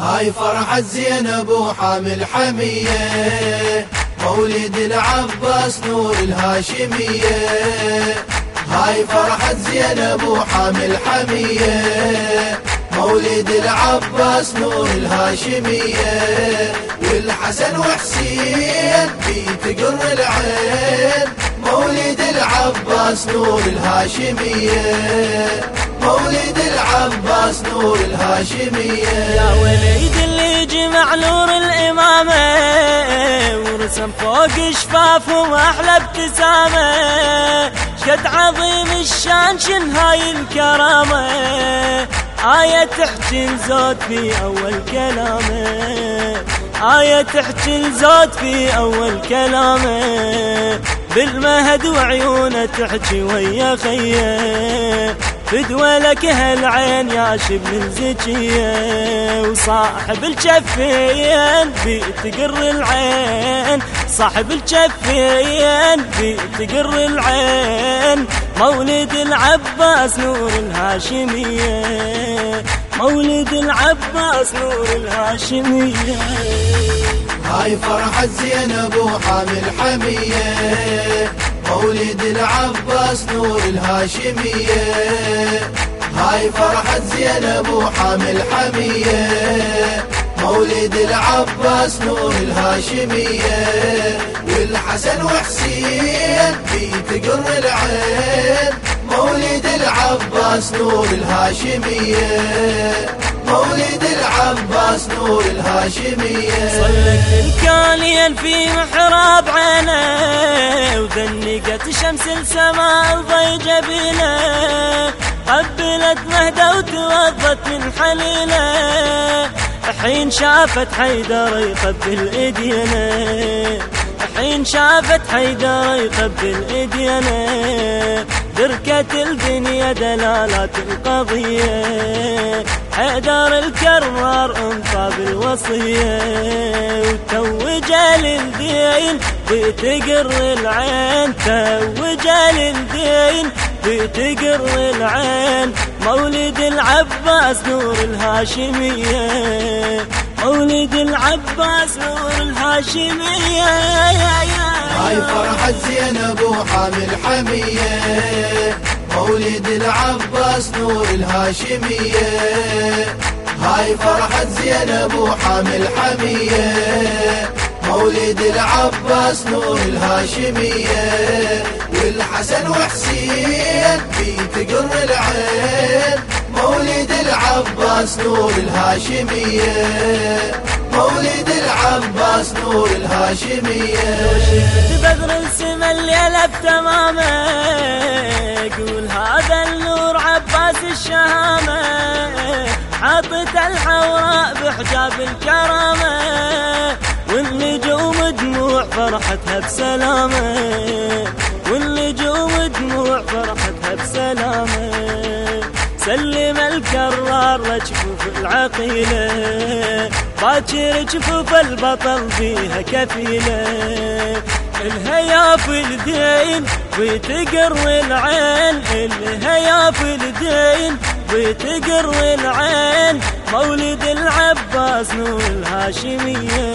هاي فرحة زينب وحامل حمية مولد العباس نور الهاشمية. هاي فرحة زينب وحامل حمية مولد العباس نور الهاشمية. والحسن وحسين في تقر العين مولد العباس نور الهاشمية. مولد العباس نور الهاشمية. يا وليد اللي جمع نور الإمامة ورسم فوق شفافه أحلى ابتسامة. شد عظيم الشان شن هاي الكرامة. آية تحكي الزود في أول كلامة. آية تحكي الزود في أول كلامة. بالمهد وعيونه تحكي ويا خية. فدوى لك هالعين يا شبل الزكية وصاحب الجفين بتقر العين. صاحب الجفين بتقر العين مولد العباس نور الهاشمية. مولد العباس نور الهاشمية. هاي فرحة زينب وحامل حمية. مولد العباس نور الهاشمية. هاي فرحة زينب وحامل حمية. مولد العباس نور الهاشمية. والحسن وحسين في تقر العين. مولد العباس نور الهاشمية. مولد العباس نور الهاشمية. صلت الكاليا في محراب عينه وذنقت شمس السماء ضي جبينه قبلت مهدى وتوضت من حنينه حين شافت حيدر يقبل ايدينا حين شافت حيدر يقبل ايدينا دركت الدنيا دلالات القضية. حيدر الكرار انطى بالوصية وتوج للدين بتقر العين توج للدين بتقر العين. مولد العباس نور الهاشمية مولد العباس نور الهاشمية. هاي فرحة زينب وحامل حمية. مولد العباس نور الهاشمية. هاي فرحة زينب وحامل حمية. مولد العباس نور الهاشمية. والحسن وحسين في تقر العين. مولد العباس نور الهاشمية. مولد العباس نور الهاشمية. الليلة بتمامة. قول هذا النور عباس الشهامة. حاطت الحوراء بحجاب الكرامة. والنجوم دموع فرحتها بسلامة. والنجوم دموع فرحتها بسلامة. سلم الكرار لجفوف العقيلة. باكر جفوف البطل فيها كفيلة. الهيا في الدين بتقر العين. الهيا في الدين بتقر العين. مولد العباس نور الهاشمية.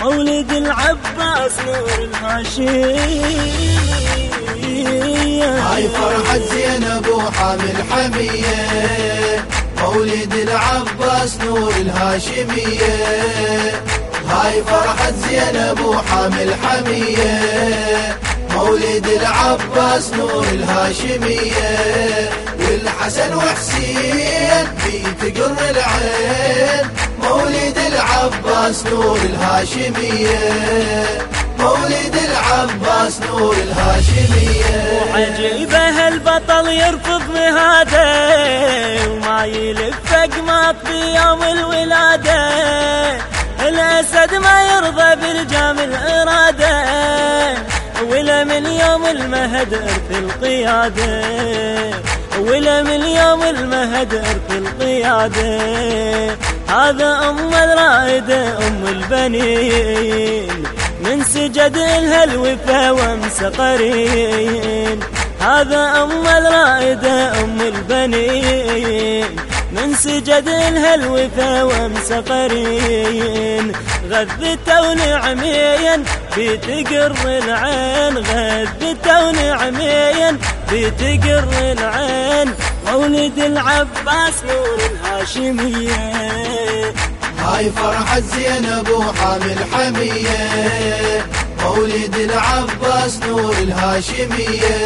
مولد العباس نور الهاشمية. هاي فرحة زينب وحامل حمية مولد العباس نور الهاشمية. هاي فرحة زينب وحامل حمية مولد العباس نور الهاشمية. والحسن وحسين في تقر العين. مولد العباس نور الهاشمية. مولد العباس نور الهاشمية. وعجيبة البطل يرفض مهاده وما يلف قماط بيوم الولادة. الأسد ما يرضى برجام الإرادة ولا من يوم المهد إرث القيادة. ولا من يوم المهد إرث القيادة. هذا أم الرائدة أم البنين. من سجد لها الوفا وامس قرين. هذا أم الرائدة أم البنين. من سجد الهلوفة ومسقرين غذته ونعمين بتقر العين. غذته ونعمين بتقر العين. مولد العباس نور الهاشمية. هاي فرحة زينب وحامل حمية مولد العباس نور الهاشمية.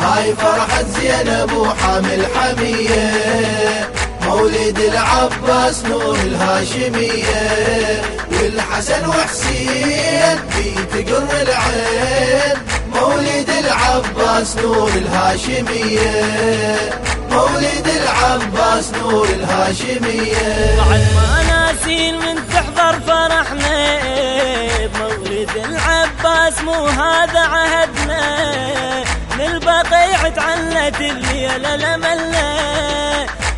هاي فرحة زينب وحامل حمية مولد العباس نور الهاشمية. والحسن وحسين في تقر العين مولد العباس نور الهاشمية. مولد العباس نور الهاشمية. بعد ما ناسين من تحضر فرحنا بمولد العباس مو هذا عهدنا. للبقيع تعلت الليلة لملنا.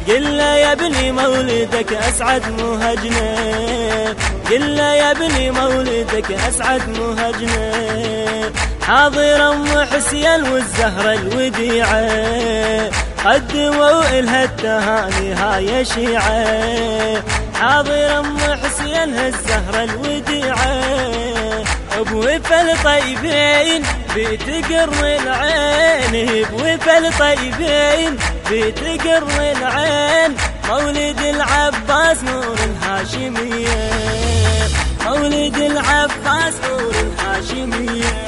قلنا يا ابني مولدك أسعد مهجنا. قلنا يا ابني مولدك أسعد مهجنا. حاضر أم حسين والزهرة الوديعة. قدموا إلها التهاني هاي شيعة. حاضر أم حسين الزهرة الوديعة. بوفا الطيبين بتقر العين. بوفا الطيبين بتقر العين. مولد العباس نور الهاشمية. مولد العباس نور الهاشمية.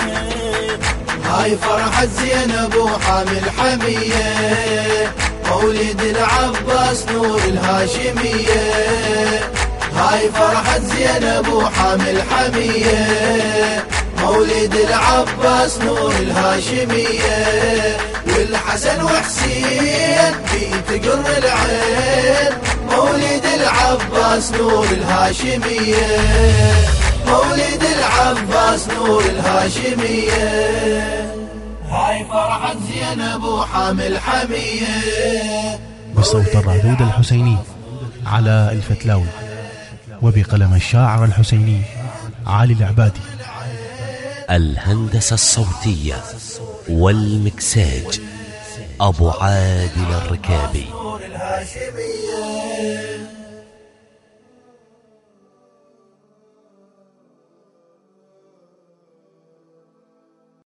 هاي فرحة زينب وحامل حمية مولد العباس نور الهاشمية. هاي فرحة زينب وحامل حمية مولد العباس نور الهاشمية. العباس نور الهاشمية مولد العباس نور الهاشمية. هاي فرحة زينب وحامل حمية بصوت الرادود الحسيني على الفتلاوي وبقلم الشاعر الحسيني علي العبادي. الهندسة الصوتية والمكساج أبو عادل الركابي.